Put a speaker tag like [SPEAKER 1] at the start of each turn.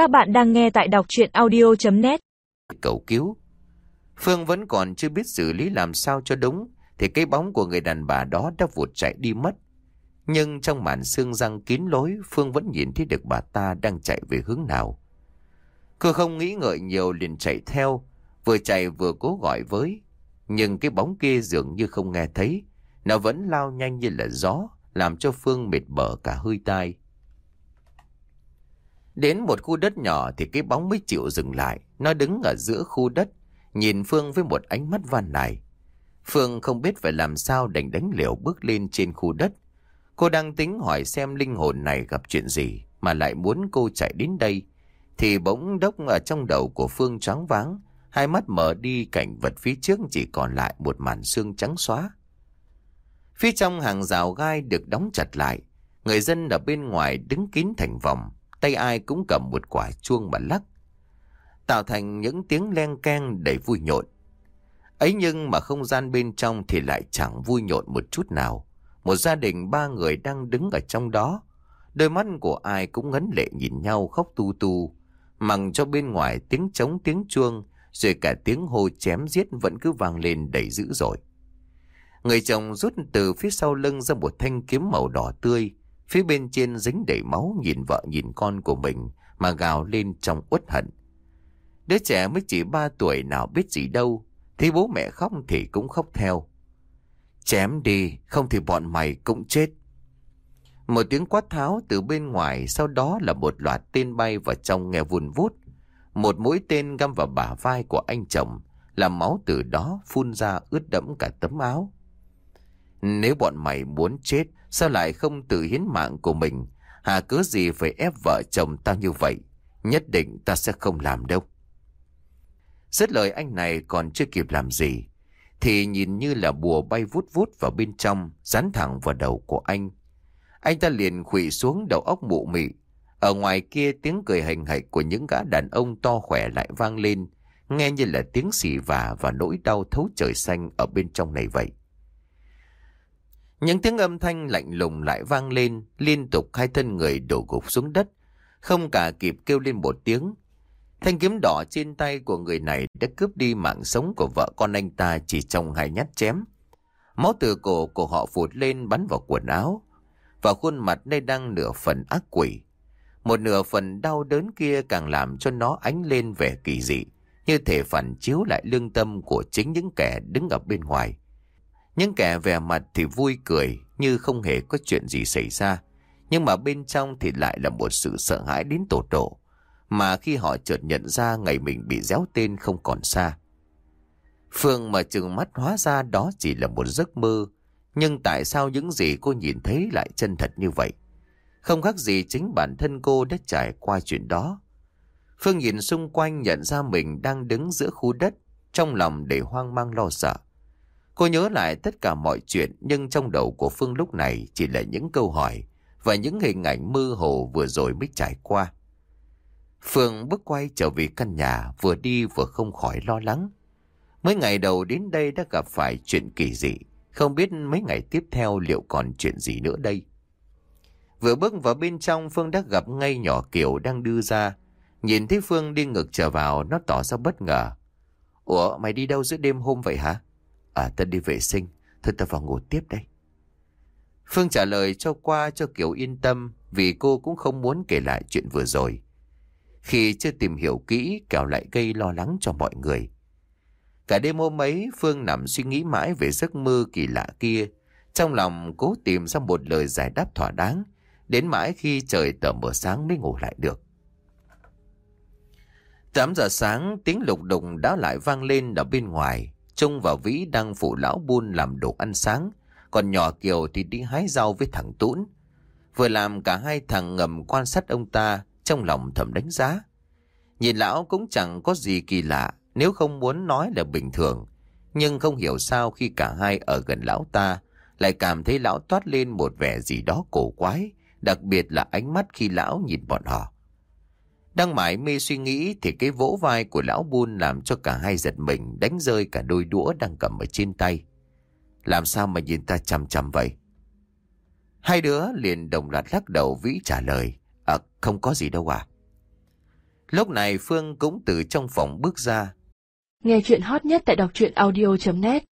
[SPEAKER 1] Các bạn đang nghe tại đọc chuyện audio.net
[SPEAKER 2] Cầu cứu. Phương vẫn còn chưa biết xử lý làm sao cho đúng, thì cái bóng của người đàn bà đó đã vụt chạy đi mất. Nhưng trong màn xương răng kín lối, Phương vẫn nhìn thấy được bà ta đang chạy về hướng nào. Cô không nghĩ ngợi nhiều liền chạy theo, vừa chạy vừa cố gọi với. Nhưng cái bóng kia dường như không nghe thấy, nó vẫn lao nhanh như là gió, làm cho Phương mệt bở cả hơi tai. Đến một khu đất nhỏ thì cái bóng mới chịu dừng lại. Nó đứng ở giữa khu đất, nhìn Phương với một ánh mắt van nài. Phương không biết phải làm sao đành đánh liều bước lên trên khu đất. Cô đang tính hỏi xem linh hồn này gặp chuyện gì mà lại muốn cô chạy đến đây. Thì bỗng đốc ở trong đầu của Phương choáng váng, hai mắt mở đi cảnh vật phía trước chỉ còn lại một màn xương trắng xóa. Phía trong hàng rào gai được đóng chặt lại, người dân ở bên ngoài đứng kín thành vòng, tay ai cũng cầm một quả chuông mà lắc. Tạo thành những tiếng len keng đầy vui nhộn. Ấy nhưng mà không gian bên trong thì lại chẳng vui nhộn một chút nào. Một gia đình ba người đang đứng ở trong đó. Đôi mắt của ai cũng ngấn lệ nhìn nhau khóc tu tu. Mằng cho bên ngoài tiếng trống tiếng chuông, rồi cả tiếng hô chém giết vẫn cứ vang lên đầy dữ dội. Người chồng rút từ phía sau lưng ra một thanh kiếm màu đỏ tươi, Phía bên trên dính đầy máu nhìn vợ nhìn con của mình mà gào lên trong uất hận. Đứa trẻ mới chỉ ba tuổi nào biết gì đâu, thì bố mẹ khóc thì cũng khóc theo. Chém đi, không thì bọn mày cũng chết. Một tiếng quát tháo từ bên ngoài, sau đó là một loạt tên bay vào trong nghe vùn vút. Một mũi tên găm vào bả vai của anh chồng, làm máu từ đó phun ra ướt đẫm cả tấm áo. Nếu bọn mày muốn chết, sao lại không tự hiến mạng của mình? Hà cớ gì phải ép vợ chồng tao như vậy? Nhất định ta sẽ không làm đâu. Rất lời anh này còn chưa kịp làm gì. Thì nhìn như là bùa bay vút vút vào bên trong, dán thẳng vào đầu của anh. Anh ta liền khủy xuống đầu óc mụ mị. Ở ngoài kia tiếng cười hành hạch của những gã đàn ông to khỏe lại vang lên, nghe như là tiếng xì vả và nỗi đau thấu trời xanh ở bên trong này vậy. Những tiếng âm thanh lạnh lùng lại vang lên, liên tục hai thân người đổ gục xuống đất, không cả kịp kêu lên một tiếng. Thanh kiếm đỏ trên tay của người này đã cướp đi mạng sống của vợ con anh ta chỉ trong hai nhát chém. Máu từ cổ của họ phụt lên bắn vào quần áo, và khuôn mặt nơi đang nửa phần ác quỷ. Một nửa phần đau đớn kia càng làm cho nó ánh lên vẻ kỳ dị, như thể phản chiếu lại lương tâm của chính những kẻ đứng ở bên ngoài. Những kẻ vẻ mặt thì vui cười như không hề có chuyện gì xảy ra. Nhưng mà bên trong thì lại là một sự sợ hãi đến tột độ. Mà khi họ chợt nhận ra ngày mình bị déo tên không còn xa. Phương mà chừng mắt hóa ra đó chỉ là một giấc mơ. Nhưng tại sao những gì cô nhìn thấy lại chân thật như vậy? Không khác gì chính bản thân cô đã trải qua chuyện đó. Phương nhìn xung quanh nhận ra mình đang đứng giữa khu đất, trong lòng để hoang mang lo sợ. Cô nhớ lại tất cả mọi chuyện nhưng trong đầu của Phương lúc này chỉ là những câu hỏi và những hình ảnh mơ hồ vừa rồi mới trải qua. Phương bước quay trở về căn nhà vừa đi vừa không khỏi lo lắng. Mấy ngày đầu đến đây đã gặp phải chuyện kỳ dị, không biết mấy ngày tiếp theo liệu còn chuyện gì nữa đây. Vừa bước vào bên trong Phương đã gặp ngay nhỏ Kiều đang đưa ra. Nhìn thấy Phương đi ngược trở vào nó tỏ ra bất ngờ. Ủa mày đi đâu giữa đêm hôm vậy hả? À tân đi vệ sinh. Thôi ta vào ngủ tiếp đây. Phương trả lời cho qua cho Kiều yên tâm Vì cô cũng không muốn kể lại chuyện vừa rồi. Khi chưa tìm hiểu kỹ Kẻo lại gây lo lắng cho mọi người. Cả đêm hôm ấy, Phương nằm suy nghĩ mãi về giấc mơ kỳ lạ kia. Trong lòng cố tìm ra một lời giải đáp thỏa đáng, Đến mãi khi trời tờ mờ sáng mới ngủ lại được. 8 giờ sáng, tiếng lục đục đã lại vang lên ở bên ngoài. Trung và Vĩ đang phụ lão buôn làm đồ ăn sáng, còn nhỏ Kiều thì đi hái rau với thằng Tũn. Vừa làm cả hai thằng ngầm quan sát ông ta, trong lòng thầm đánh giá. Nhìn lão cũng chẳng có gì kỳ lạ, nếu không muốn nói là bình thường. Nhưng không hiểu sao khi cả hai ở gần lão ta, lại cảm thấy lão toát lên một vẻ gì đó cổ quái, đặc biệt là ánh mắt khi lão nhìn bọn họ. Đang mãi mê suy nghĩ thì cái vỗ vai của lão buôn làm cho cả hai giật mình đánh rơi cả đôi đũa đang cầm ở trên tay. Làm sao mà nhìn ta chằm chằm vậy? Hai đứa liền đồng loạt lắc đầu vĩ trả lời. À, không có gì đâu à. Lúc này Phương cũng từ trong phòng bước ra.
[SPEAKER 3] Nghe chuyện hot nhất tại đọc truyện audio.net